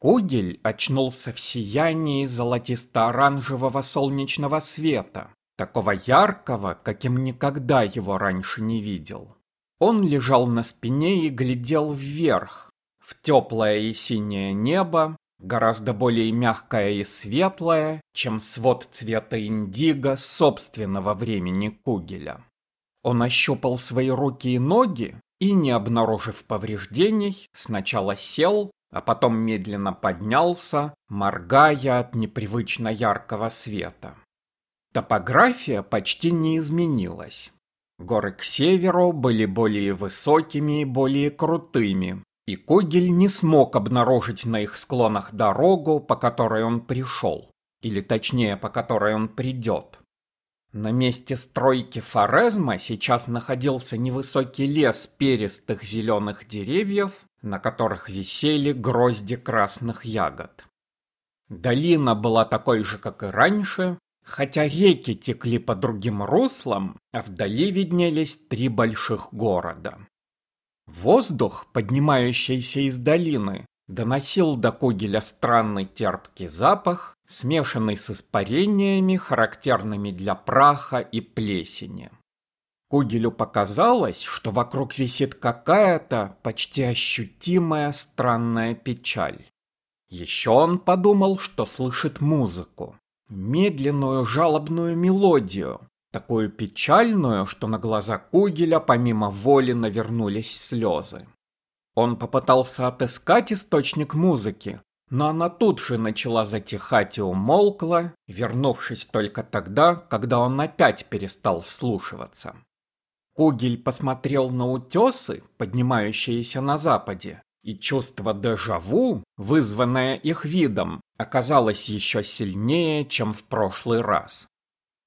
Кугель очнулся в сиянии золотисто-оранжевого солнечного света, такого яркого, каким никогда его раньше не видел. Он лежал на спине и глядел вверх, в теплое и синее небо, гораздо более мягкое и светлое, чем свод цвета индиго собственного времени Кугеля. Он ощупал свои руки и ноги и, не обнаружив повреждений, сначала сел, а потом медленно поднялся, моргая от непривычно яркого света. Топография почти не изменилась. Горы к северу были более высокими и более крутыми, и Когель не смог обнаружить на их склонах дорогу, по которой он пришел, или точнее, по которой он придет. На месте стройки Форезма сейчас находился невысокий лес перистых зеленых деревьев, на которых висели грозди красных ягод. Долина была такой же, как и раньше, хотя реки текли по другим руслам, а вдали виднелись три больших города. Воздух, поднимающийся из долины, доносил до Кугеля странный терпкий запах, смешанный с испарениями, характерными для праха и плесени. Кугелю показалось, что вокруг висит какая-то почти ощутимая странная печаль. Еще он подумал, что слышит музыку. Медленную жалобную мелодию, такую печальную, что на глаза Кугеля помимо воли навернулись слезы. Он попытался отыскать источник музыки, но она тут же начала затихать и умолкла, вернувшись только тогда, когда он опять перестал вслушиваться. Кугель посмотрел на утесы, поднимающиеся на западе, и чувство дежаву, вызванное их видом, оказалось еще сильнее, чем в прошлый раз.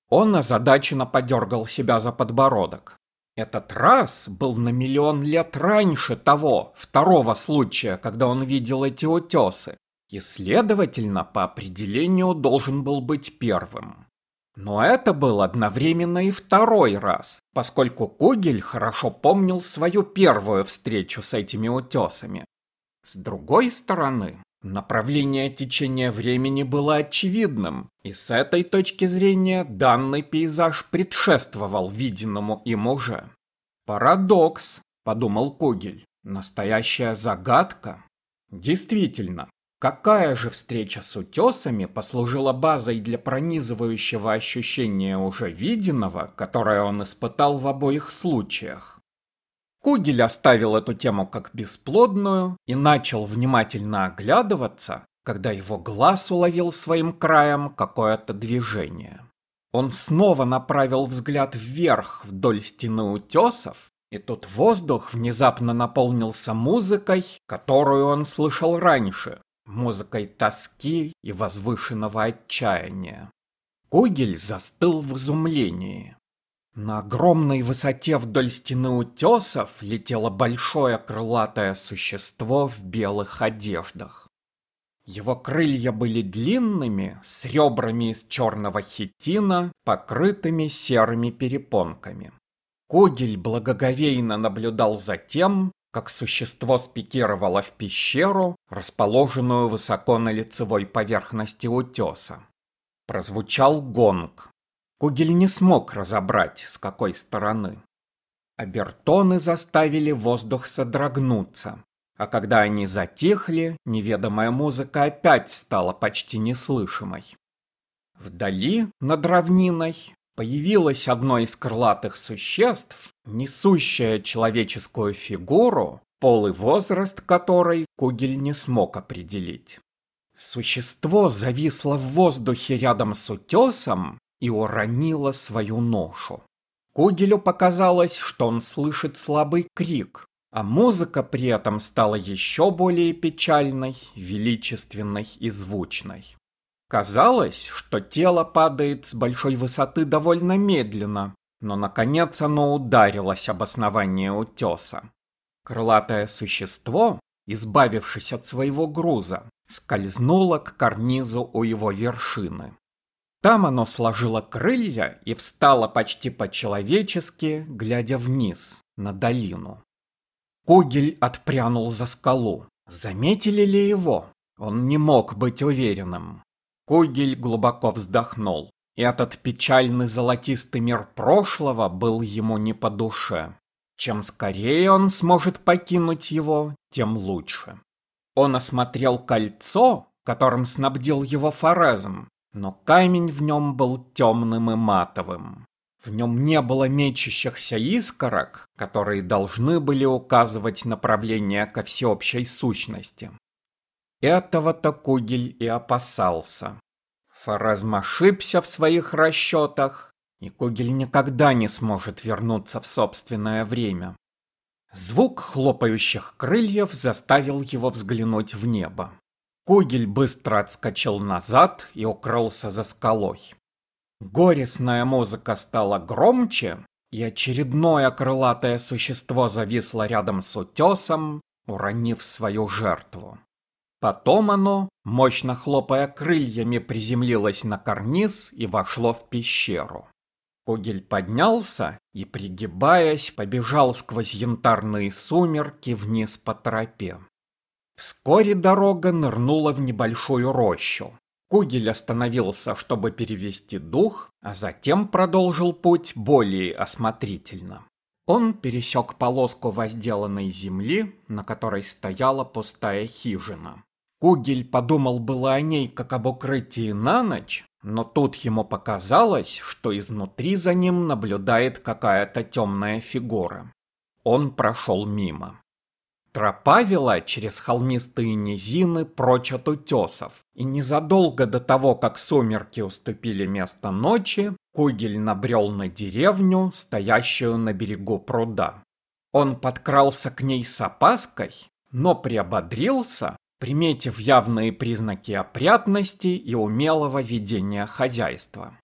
Он озадаченно подергал себя за подбородок. Этот раз был на миллион лет раньше того, второго случая, когда он видел эти утесы, и, следовательно, по определению должен был быть первым. Но это был одновременно и второй раз, поскольку Кугель хорошо помнил свою первую встречу с этими утесами. С другой стороны, направление течения времени было очевидным, и с этой точки зрения данный пейзаж предшествовал виденному им уже. «Парадокс», — подумал Кугель, — «настоящая загадка». Действительно, Какая же встреча с утесами послужила базой для пронизывающего ощущения уже виденного, которое он испытал в обоих случаях? Кугель оставил эту тему как бесплодную и начал внимательно оглядываться, когда его глаз уловил своим краем какое-то движение. Он снова направил взгляд вверх вдоль стены утесов, и тут воздух внезапно наполнился музыкой, которую он слышал раньше, музыкой тоски и возвышенного отчаяния. Кугель застыл в изумлении. На огромной высоте вдоль стены утесов летело большое крылатое существо в белых одеждах. Его крылья были длинными, с ребрами из черного хитина, покрытыми серыми перепонками. Кугель благоговейно наблюдал за тем, как существо спикировало в пещеру, расположенную высоко на лицевой поверхности утеса. Прозвучал гонг. Кугель не смог разобрать, с какой стороны. Обертоны заставили воздух содрогнуться, а когда они затихли, неведомая музыка опять стала почти неслышимой. Вдали, над равниной, появилось одно из крылатых существ, несущее человеческую фигуру, пол и возраст которой Кугель не смог определить. Существо зависло в воздухе рядом с утесом и уронило свою ношу. Кугелю показалось, что он слышит слабый крик, а музыка при этом стала еще более печальной, величественной и звучной. Казалось, что тело падает с большой высоты довольно медленно, но наконец оно ударилось об основание утеса. Крылатое существо, избавившись от своего груза, скользнуло к карнизу у его вершины. Там оно сложило крылья и встало почти по-человечески, глядя вниз, на долину. Кугель отпрянул за скалу. Заметили ли его? он не мог быть уверенным. Кугель глубоко вздохнул. Этот печальный золотистый мир прошлого был ему не по душе. Чем скорее он сможет покинуть его, тем лучше. Он осмотрел кольцо, которым снабдил его Форезм, но камень в нем был темным и матовым. В нем не было мечущихся искорок, которые должны были указывать направление ко всеобщей сущности. Этого-то Кугель и опасался. Форезм ошибся в своих расчетах, и Кугель никогда не сможет вернуться в собственное время. Звук хлопающих крыльев заставил его взглянуть в небо. Кугель быстро отскочил назад и укрылся за скалой. Горестная музыка стала громче, и очередное крылатое существо зависло рядом с утесом, уронив свою жертву. Потом оно, мощно хлопая крыльями, приземлилось на карниз и вошло в пещеру. Кугель поднялся и, пригибаясь, побежал сквозь янтарные сумерки вниз по тропе. Вскоре дорога нырнула в небольшую рощу. Кугель остановился, чтобы перевести дух, а затем продолжил путь более осмотрительно. Он пересек полоску возделанной земли, на которой стояла пустая хижина. Кугель подумал было о ней как об укрытии на ночь, но тут ему показалось, что изнутри за ним наблюдает какая-то темная фигура. Он прошел мимо. Тропа вела через холмистые низины прочь от утесов, и незадолго до того, как сумерки уступили место ночи, Кугель набрел на деревню, стоящую на берегу пруда. Он подкрался к ней с опаской, но приободрился, приметив явные признаки опрятности и умелого ведения хозяйства.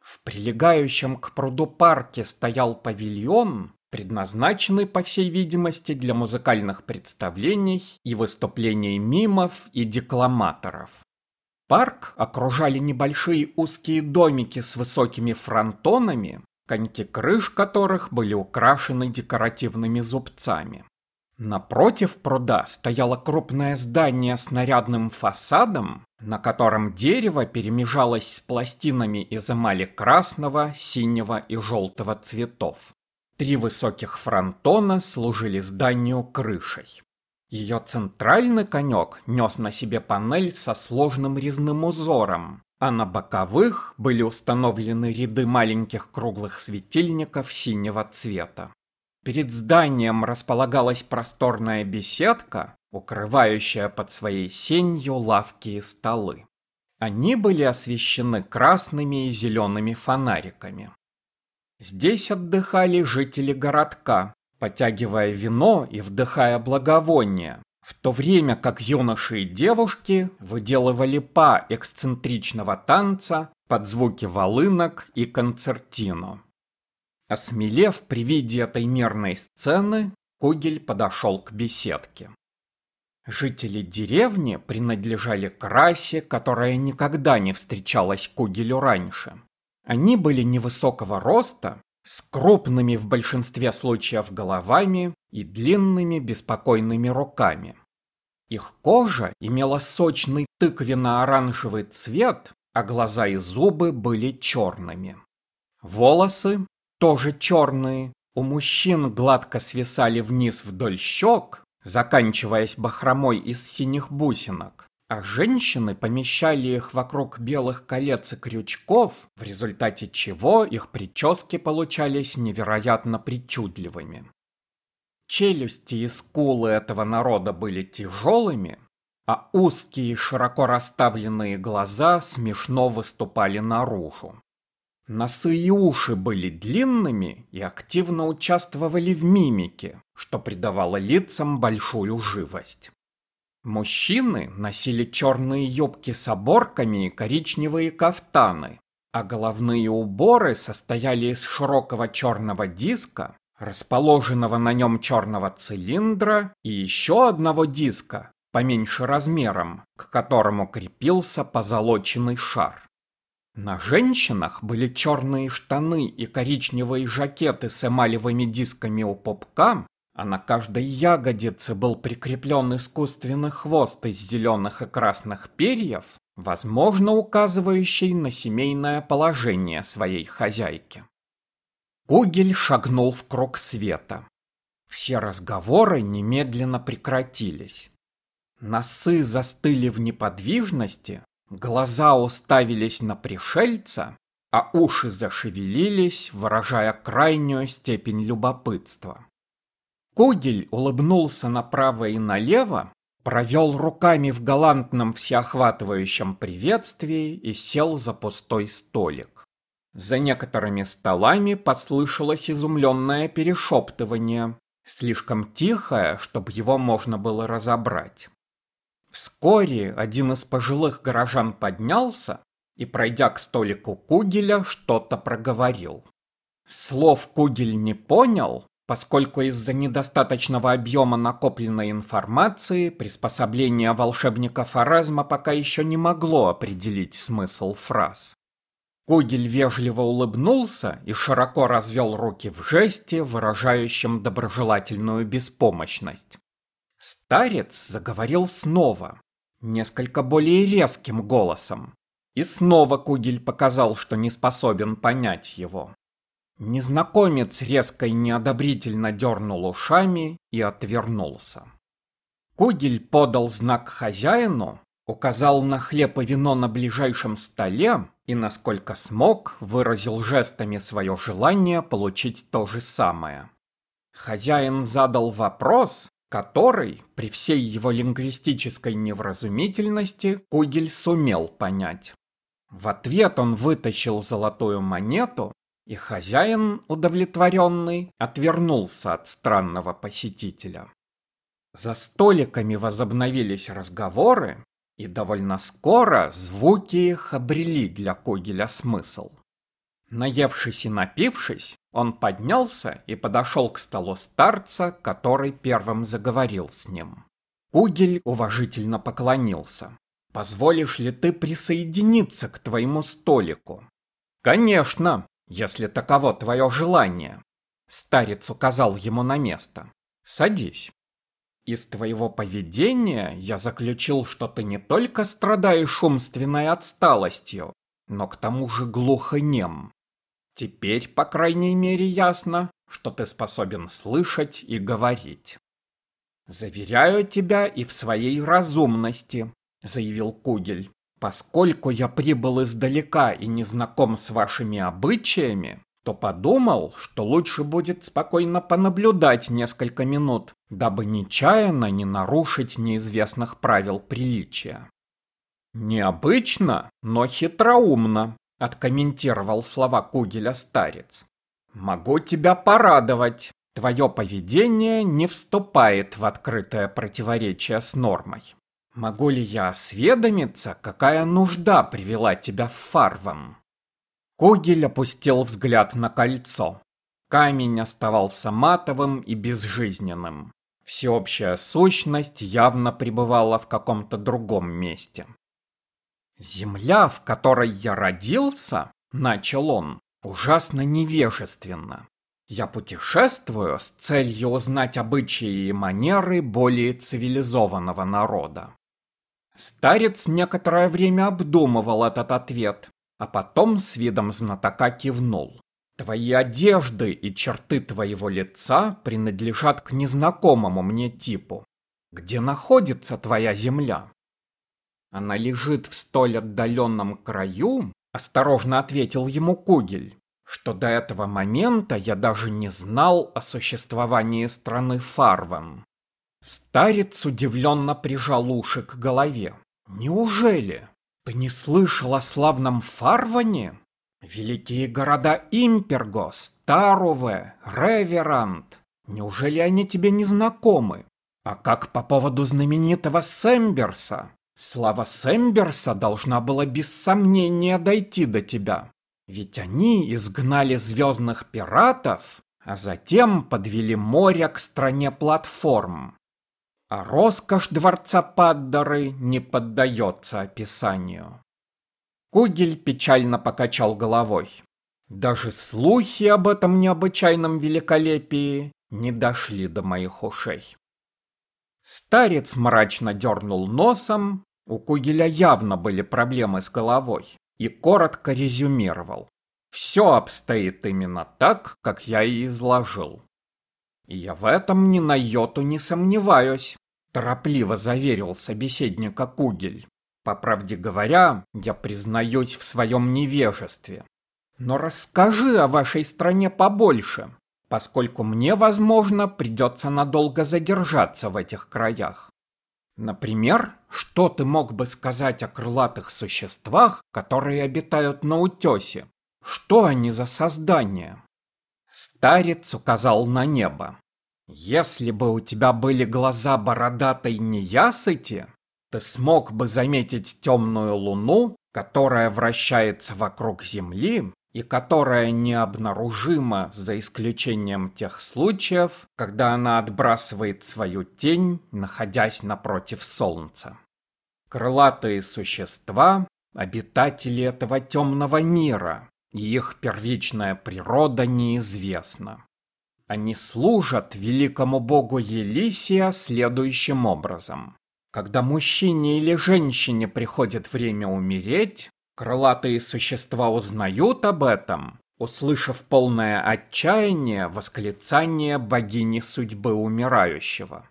В прилегающем к пруду парке стоял павильон, предназначенный, по всей видимости, для музыкальных представлений и выступлений мимов и декламаторов. Парк окружали небольшие узкие домики с высокими фронтонами, коньки крыш которых были украшены декоративными зубцами. Напротив пруда стояло крупное здание с нарядным фасадом, на котором дерево перемежалось с пластинами из эмали красного, синего и желтого цветов. Три высоких фронтона служили зданию крышей. Ее центральный конек нес на себе панель со сложным резным узором, а на боковых были установлены ряды маленьких круглых светильников синего цвета. Перед зданием располагалась просторная беседка, укрывающая под своей сенью лавки и столы. Они были освещены красными и зелеными фонариками. Здесь отдыхали жители городка, потягивая вино и вдыхая благовония, в то время как юноши и девушки выделывали па эксцентричного танца под звуки волынок и концертино. Осмелев при виде этой мерной сцены, Кугель подошел к беседке. Жители деревни принадлежали к расе, которая никогда не встречалась Кугелю раньше. Они были невысокого роста, с крупными в большинстве случаев головами и длинными беспокойными руками. Их кожа имела сочный тыквенно-оранжевый цвет, а глаза и зубы были черными. Волосы тоже черные, у мужчин гладко свисали вниз вдоль щек, заканчиваясь бахромой из синих бусинок, а женщины помещали их вокруг белых колец и крючков, в результате чего их прически получались невероятно причудливыми. Челюсти и скулы этого народа были тяжелыми, а узкие широко расставленные глаза смешно выступали наружу. Носы и уши были длинными и активно участвовали в мимике, что придавало лицам большую живость. Мужчины носили черные юбки с оборками и коричневые кафтаны, а головные уборы состояли из широкого черного диска, расположенного на нем черного цилиндра и еще одного диска, поменьше размером, к которому крепился позолоченный шар. На женщинах были черные штаны и коричневые жакеты с эмалевыми дисками у попка, а на каждой ягодице был прикреплен искусственный хвост из зеленых и красных перьев, возможно, указывающий на семейное положение своей хозяйки. Кугель шагнул в круг света. Все разговоры немедленно прекратились. Носы застыли в неподвижности, глаза уставились на пришельца, а уши зашевелились, выражая крайнюю степень любопытства. Кугель улыбнулся направо и налево, провел руками в галантном всеохватывающем приветствии и сел за пустой столик. За некоторыми столами послышалось изумленное перешептывание, слишком тихое, чтобы его можно было разобрать. Вскоре один из пожилых горожан поднялся и, пройдя к столику Кугеля, что-то проговорил. Слов Кугель не понял, поскольку из-за недостаточного объема накопленной информации приспособление волшебника Фаразма пока еще не могло определить смысл фраз. Кугель вежливо улыбнулся и широко развел руки в жесте, выражающем доброжелательную беспомощность. Старец заговорил снова, несколько более резким голосом. И снова Кугель показал, что не способен понять его. Незнакомец резко и неодобрительно дернул ушами и отвернулся. Кугель подал знак хозяину, указал на хлеб и вино на ближайшем столе и, насколько смог, выразил жестами свое желание получить то же самое. Хозяин задал вопрос, который, при всей его лингвистической невразумительности, Кугель сумел понять. В ответ он вытащил золотую монету, и хозяин, удовлетворенный, отвернулся от странного посетителя. За столиками возобновились разговоры, и довольно скоро звуки их обрели для Когеля смысл. Наевшись и напившись, он поднялся и подошел к столу старца, который первым заговорил с ним. Кугель уважительно поклонился. «Позволишь ли ты присоединиться к твоему столику?» «Конечно, если таково твое желание». Старец указал ему на место. «Садись». Из твоего поведения я заключил, что ты не только страдаешь умственной отсталостью, но к тому же глухонем. Теперь, по крайней мере, ясно, что ты способен слышать и говорить. «Заверяю тебя и в своей разумности», — заявил Кугель. «Поскольку я прибыл издалека и не знаком с вашими обычаями, то подумал, что лучше будет спокойно понаблюдать несколько минут, дабы нечаянно не нарушить неизвестных правил приличия. «Необычно, но хитроумно», — откомментировал слова Кугеля старец. «Могу тебя порадовать. Твое поведение не вступает в открытое противоречие с нормой. Могу ли я осведомиться, какая нужда привела тебя в Фарван?» Когель опустил взгляд на кольцо. Камень оставался матовым и безжизненным. Всеобщая сущность явно пребывала в каком-то другом месте. «Земля, в которой я родился, — начал он, — ужасно невежественно. Я путешествую с целью узнать обычаи и манеры более цивилизованного народа. Старец некоторое время обдумывал этот ответ, а потом с видом знатока кивнул. Твои одежды и черты твоего лица принадлежат к незнакомому мне типу. Где находится твоя земля? Она лежит в столь отдаленном краю, осторожно ответил ему Кугель, что до этого момента я даже не знал о существовании страны Фарван. Старец удивленно прижал уши к голове. Неужели? Ты не слышал о славном Фарване? Великие города Импергос, Таруве, Реверант. Неужели они тебе не знакомы? А как по поводу знаменитого Сэмберса? Слава Сэмберса должна была без сомнения дойти до тебя. Ведь они изгнали звездных пиратов, а затем подвели море к стране платформ. А роскошь дворца Паддары не поддается описанию. Кугель печально покачал головой. Даже слухи об этом необычайном великолепии не дошли до моих ушей. Старец мрачно дернул носом, у Кугеля явно были проблемы с головой, и коротко резюмировал. Все обстоит именно так, как я и изложил. Я в этом ни на йоту не сомневаюсь, торопливо заверил собеседника Кугель. По правде говоря, я признаюсь в своем невежестве. Но расскажи о вашей стране побольше, поскольку мне, возможно, придется надолго задержаться в этих краях. Например, что ты мог бы сказать о крылатых существах, которые обитают на утесе? Что они за создания? Старец указал на небо. Если бы у тебя были глаза бородатой неясыти, ты смог бы заметить темную луну, которая вращается вокруг Земли и которая необнаружима за исключением тех случаев, когда она отбрасывает свою тень, находясь напротив Солнца. Крылатые существа – обитатели этого темного мира, и их первичная природа неизвестна. Они служат великому богу Елисия следующим образом. Когда мужчине или женщине приходит время умереть, Крылатые существа узнают об этом, услышав полное отчаяние восклицание богини судьбы умирающего.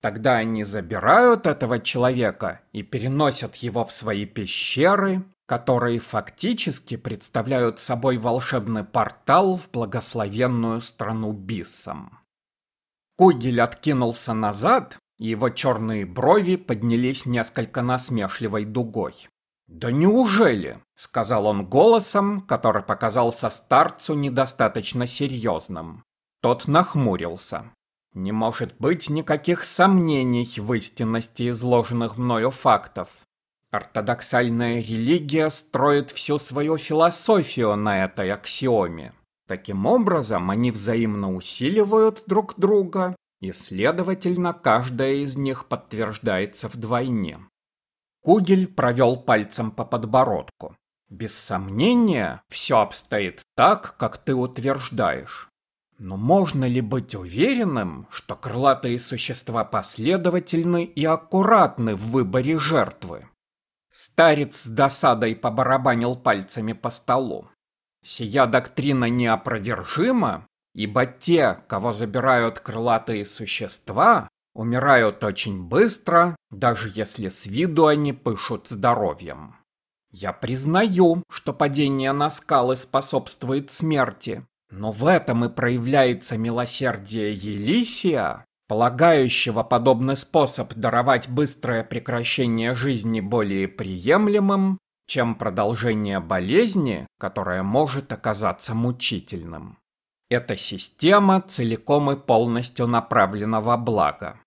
Тогда они забирают этого человека и переносят его в свои пещеры, которые фактически представляют собой волшебный портал в благословенную страну Биссом. Кугель откинулся назад, и его черные брови поднялись несколько насмешливой дугой. «Да неужели?» — сказал он голосом, который показался старцу недостаточно серьезным. Тот нахмурился. «Не может быть никаких сомнений в истинности изложенных мною фактов. Ортодоксальная религия строит всю свою философию на этой аксиоме. Таким образом, они взаимно усиливают друг друга, и, следовательно, каждая из них подтверждается вдвойне. Кугель провел пальцем по подбородку. Без сомнения, все обстоит так, как ты утверждаешь. Но можно ли быть уверенным, что крылатые существа последовательны и аккуратны в выборе жертвы? Старец с досадой побарабанил пальцами по столу. Сия доктрина неопровержима, ибо те, кого забирают крылатые существа, умирают очень быстро, даже если с виду они пышут здоровьем. Я признаю, что падение на скалы способствует смерти, но в этом и проявляется милосердие Елисия, полагающего подобный способ даровать быстрое прекращение жизни более приемлемым, чем продолжение болезни, которая может оказаться мучительным. Эта система целиком и полностью направлена во благо.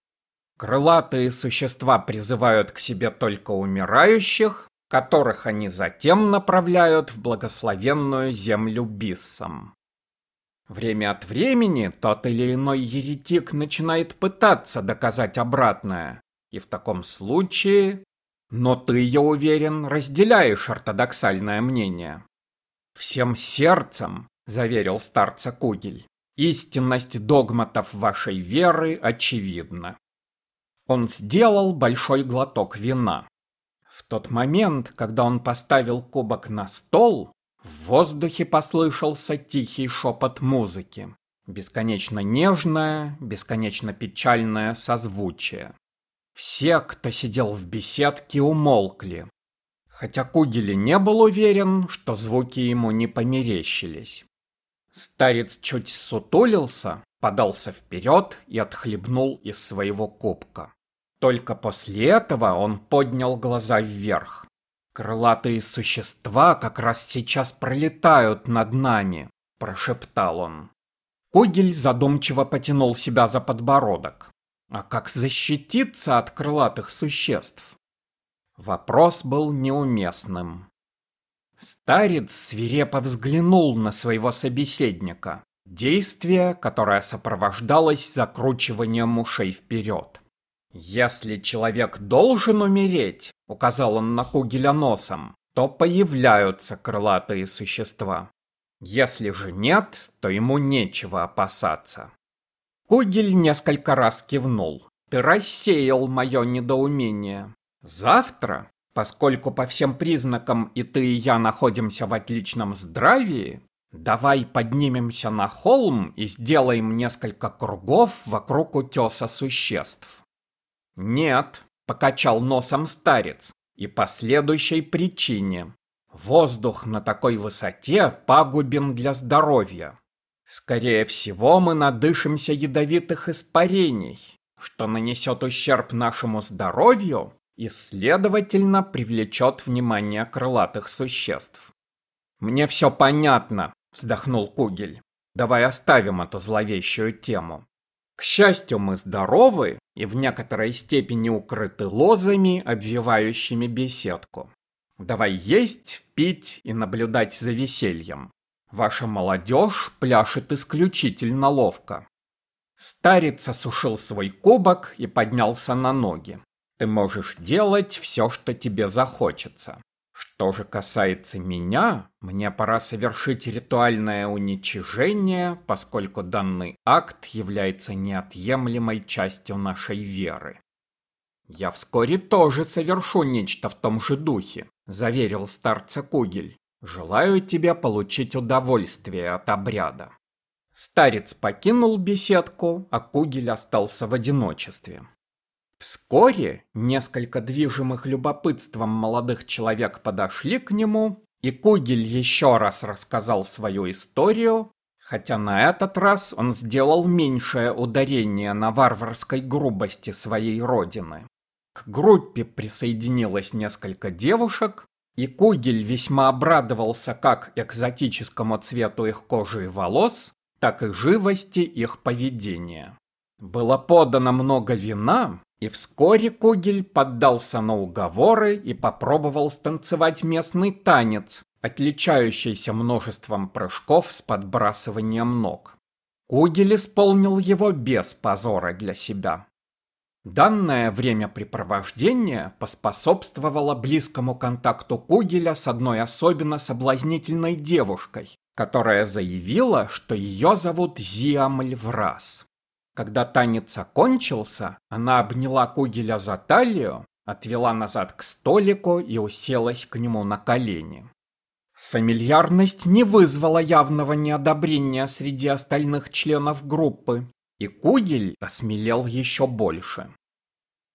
Крылатые существа призывают к себе только умирающих, которых они затем направляют в благословенную землю Биссом. Время от времени тот или иной еретик начинает пытаться доказать обратное, и в таком случае... Но ты, я уверен, разделяешь ортодоксальное мнение. Всем сердцем, заверил старца Кугель, истинность догматов вашей веры очевидна. Он сделал большой глоток вина. В тот момент, когда он поставил кубок на стол, в воздухе послышался тихий шепот музыки. Бесконечно нежное, бесконечно печальное созвучие. Все, кто сидел в беседке, умолкли. Хотя Кугели не был уверен, что звуки ему не померещились. Старец чуть сутулился, подался вперед и отхлебнул из своего кубка. Только после этого он поднял глаза вверх. «Крылатые существа как раз сейчас пролетают над нами», – прошептал он. Кугель задумчиво потянул себя за подбородок. А как защититься от крылатых существ? Вопрос был неуместным. Старец свирепо взглянул на своего собеседника. Действие, которое сопровождалось закручиванием ушей вперед. «Если человек должен умереть», — указал он на Кугеля носом, то появляются крылатые существа. Если же нет, то ему нечего опасаться. Кугель несколько раз кивнул. Ты рассеял мое недоумение. Завтра, поскольку по всем признакам и ты, и я находимся в отличном здравии, давай поднимемся на холм и сделаем несколько кругов вокруг утеса существ. Нет, покачал носом старец, и по следующей причине. Воздух на такой высоте пагубен для здоровья. Скорее всего, мы надышимся ядовитых испарений, что нанесет ущерб нашему здоровью и, следовательно, привлечет внимание крылатых существ. «Мне все понятно», — вздохнул Кугель. «Давай оставим эту зловещую тему. К счастью, мы здоровы и в некоторой степени укрыты лозами, обвивающими беседку. Давай есть, пить и наблюдать за весельем. Ваша молодежь пляшет исключительно ловко. Старец осушил свой кубок и поднялся на ноги. Ты можешь делать все, что тебе захочется. Что же касается меня, мне пора совершить ритуальное уничижение, поскольку данный акт является неотъемлемой частью нашей веры. Я вскоре тоже совершу нечто в том же духе, заверил старца Кугель. Желаю тебе получить удовольствие от обряда. Старец покинул беседку, а Кугель остался в одиночестве. Вскоре несколько движимых любопытством молодых человек подошли к нему, и Кугель еще раз рассказал свою историю, хотя на этот раз он сделал меньшее ударение на варварской грубости своей родины. К группе присоединилось несколько девушек, и Кугель весьма обрадовался как экзотическому цвету их кожи и волос, так и живости их поведения. Было подано много вина, и вскоре Кугель поддался на уговоры и попробовал станцевать местный танец, отличающийся множеством прыжков с подбрасыванием ног. Кугель исполнил его без позора для себя. Данное времяпрепровождение поспособствовало близкому контакту Кугеля с одной особенно соблазнительной девушкой, которая заявила, что ее зовут Зиамль Враз. Когда танец окончился, она обняла Кугеля за талию, отвела назад к столику и уселась к нему на колени. Фамильярность не вызвала явного неодобрения среди остальных членов группы, и Кугель осмелел еще больше.